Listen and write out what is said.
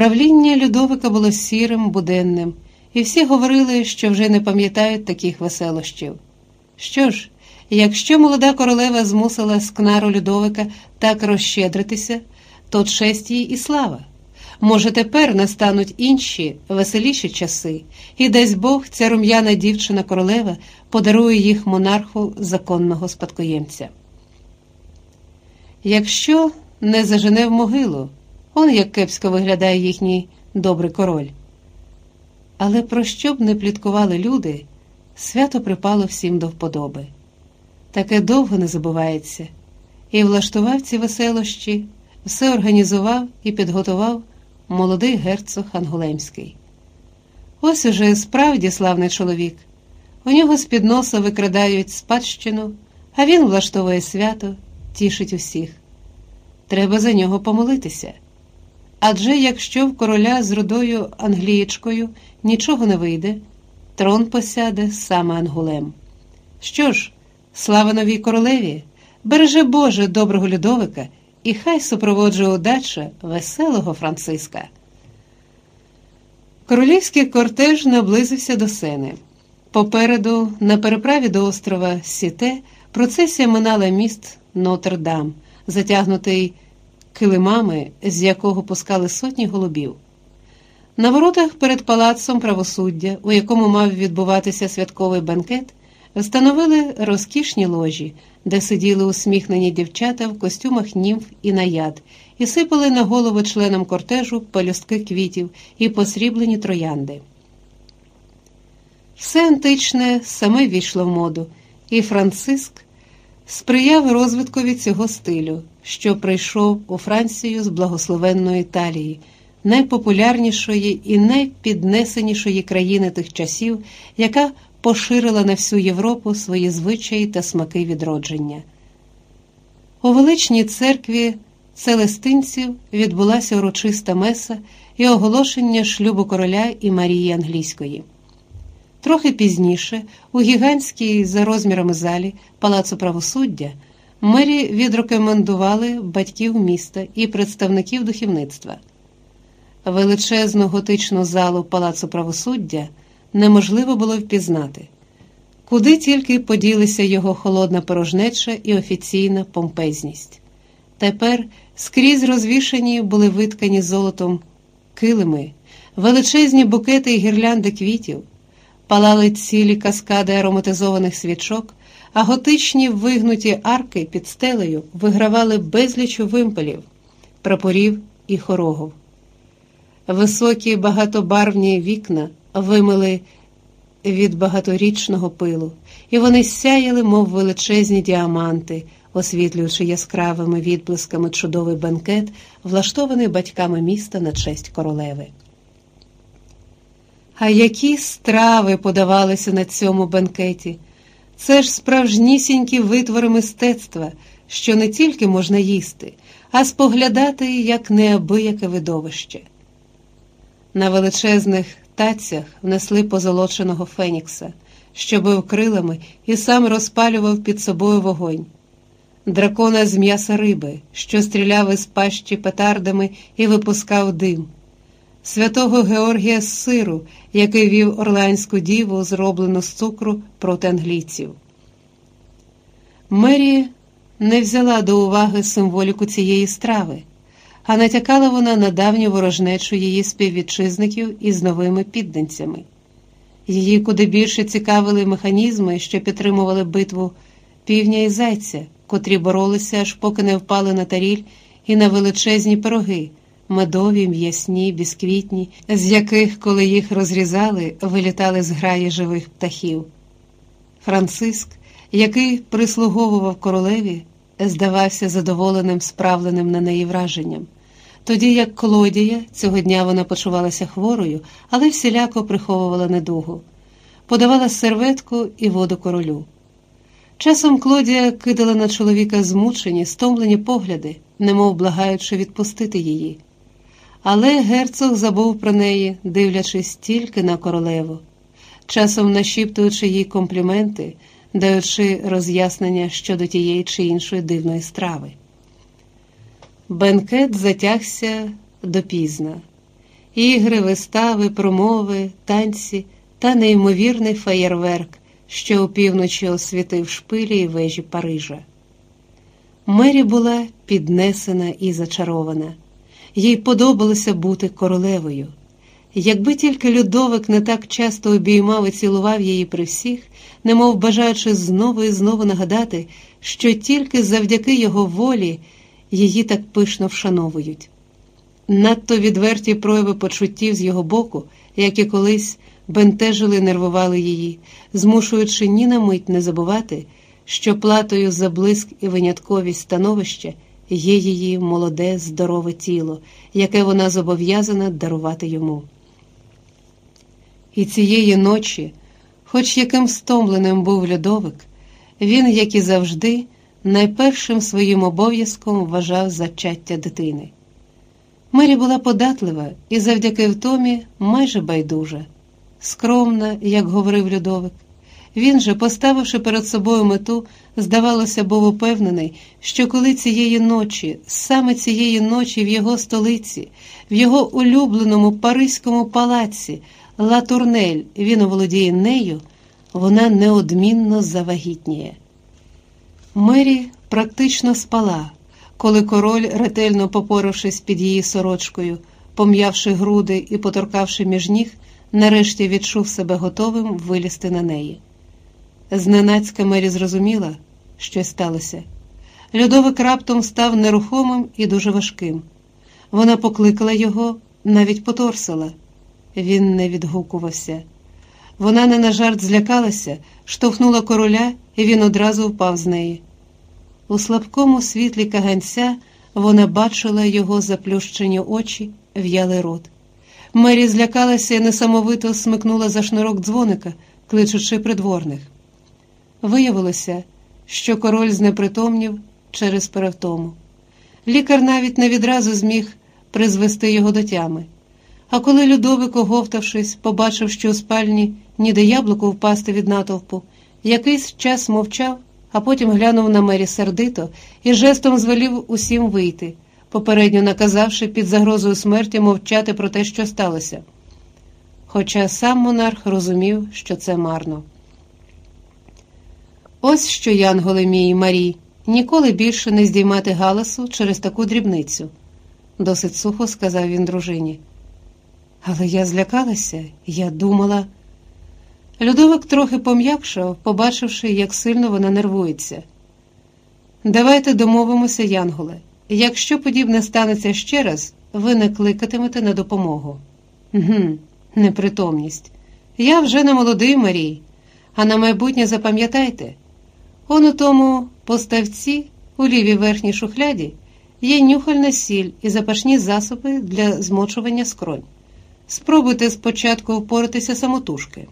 Правління Людовика було сірим, буденним, і всі говорили, що вже не пам'ятають таких веселощів. Що ж, якщо молода королева змусила скнару Людовика так розщедритися, то честь їй і слава. Може, тепер настануть інші веселіші часи, і дасть Бог ця рум'яна дівчина королева подарує їх монарху законного спадкоємця. Якщо не зажене в могилу, он як кепсько виглядає їхній добрий король. Але про що б не пліткували люди, свято припало всім до вподоби. Таке довго не забувається, і влаштував ці веселощі, все організував і підготував молодий герцог Ангулемський. Ось уже справді славний чоловік. У нього з під носа викрадають спадщину, а він влаштовує свято, тішить усіх. Треба за нього помолитися. Адже якщо в короля з рудою англієчкою нічого не вийде, трон посяде саме Ангулем. Що ж, слава новій королеві, береже Боже доброго Людовика і хай супроводжує удача веселого Франциска. Королівський кортеж наблизився до сени. Попереду, на переправі до острова Сіте, процесія минала міст Нотр-Дам, затягнутий килимами, з якого пускали сотні голубів. На воротах перед палацом правосуддя, у якому мав відбуватися святковий банкет, встановили розкішні ложі, де сиділи усміхнені дівчата в костюмах німф і наяд, і сипали на голову членам кортежу пелюстки квітів і посріблені троянди. Все античне саме війшло в моду, і Франциск сприяв розвиткові цього стилю, що прийшов у Францію з благословенної Італії, найпопулярнішої і найпіднесенішої країни тих часів, яка поширила на всю Європу свої звичаї та смаки відродження. У величній церкві Целестинців відбулася урочиста меса і оголошення шлюбу короля і Марії Англійської. Трохи пізніше, у гігантській за розмірами залі Палацу правосуддя, мері відрекомендували батьків міста і представників духовництва. Величезну готичну залу Палацу правосуддя неможливо було впізнати, куди тільки поділися його холодна порожнеча і офіційна помпезність. Тепер скрізь розвішані були виткані золотом килими, величезні букети і гірлянди квітів, палали цілі каскади ароматизованих свічок, а готичні вигнуті арки під стелею вигравали безліч вимпелів, прапорів і хорогов. Високі багатобарвні вікна вимили від багаторічного пилу, і вони сяяли, мов величезні діаманти, освітлюючи яскравими відблисками чудовий бенкет, влаштований батьками міста на честь королеви. А які страви подавалися на цьому бенкеті? Це ж справжнісінькі витвори мистецтва, що не тільки можна їсти, а споглядати як неабияке видовище. На величезних тацях внесли позолоченого фенікса, що бив крилами і сам розпалював під собою вогонь, дракона з м'яса риби, що стріляв із пащі петардами і випускав дим, святого Георгія з сиру, який вів орлеанську діву, зроблену з цукру проти англійців. Мері не взяла до уваги символіку цієї страви а натякала вона на давню ворожнечу її співвітчизників із новими підданцями. Її куди більше цікавили механізми, що підтримували битву півня і зайця, котрі боролися, аж поки не впали на таріль і на величезні пироги, медові, м'ясні, бісквітні, з яких, коли їх розрізали, вилітали зграї живих птахів. Франциск, який прислуговував королеві, здавався задоволеним справленим на неї враженням. Тоді як Клодія, цього дня вона почувалася хворою, але всіляко приховувала недугу, подавала серветку і воду королю. Часом Клодія кидала на чоловіка змучені, стомлені погляди, немов благаючи відпустити її. Але герцог забув про неї, дивлячись тільки на королеву, часом нашіптуючи їй компліменти, даючи роз'яснення щодо тієї чи іншої дивної страви. Бенкет затягся допізна, ігри, вистави, промови, танці та неймовірний феєрверк, що опівночі освітив шпилі і вежі Парижа. Мері була піднесена і зачарована, їй подобалося бути королевою. Якби тільки Людовик не так часто обіймав і цілував її при всіх, немов бажаючи знову і знову нагадати, що тільки завдяки його волі її так пишно вшановують. Надто відверті прояви почуттів з його боку, як і колись бентежили і нервували її, змушуючи ні на мить не забувати, що платою за блиск і винятковість становища є її молоде, здорове тіло, яке вона зобов'язана дарувати йому. І цієї ночі, хоч яким стомленим був льодовик, він, як і завжди, найпершим своїм обов'язком вважав зачаття дитини. Мері була податлива і завдяки втомі майже байдужа, скромна, як говорив Людовик. Він же, поставивши перед собою мету, здавалося, був упевнений, що коли цієї ночі, саме цієї ночі в його столиці, в його улюбленому Паризькому палаці, Ла Турнель, він оволодіє нею, вона неодмінно завагітніє. Мері практично спала, коли король, ретельно попоравшись під її сорочкою, пом'явши груди і поторкавши між ніг, нарешті відчув себе готовим вилізти на неї. Зненацька Мері зрозуміла, що сталося. Льодовик раптом став нерухомим і дуже важким. Вона покликала його, навіть поторсила. Він не відгукувався. Вона не на жарт злякалася, штовхнула короля, і він одразу впав з неї. У слабкому світлі каганця вона бачила його заплющені очі, в'ялий рот. Мері злякалася і несамовито смикнула за шнурок дзвоника, кличучи придворних. Виявилося, що король знепритомнів через перевтому. Лікар навіть не відразу зміг призвести його до тями. А коли Людовик, оговтавшись, побачив, що у спальні ніде яблуко впасти від натовпу, якийсь час мовчав, а потім глянув на мері сердито і жестом звелів усім вийти, попередньо наказавши під загрозою смерті мовчати про те, що сталося. Хоча сам монарх розумів, що це марно. Ось що, Янголи мій Марі, ніколи більше не здіймати галасу через таку дрібницю, досить сухо сказав він дружині. Але я злякалася, я думала. Людовик трохи пом'якшав, побачивши, як сильно вона нервується. Давайте домовимося, Янголе. Якщо подібне станеться ще раз, ви не кликатимете на допомогу. Гм, непритомність. Я вже не молодий Марій, а на майбутнє запам'ятайте. Он у тому поставці, у лівій верхній шухляді, є нюхальна сіль і запашні засоби для змочування скронь. Спробуйте спочатку впоратися самотужки.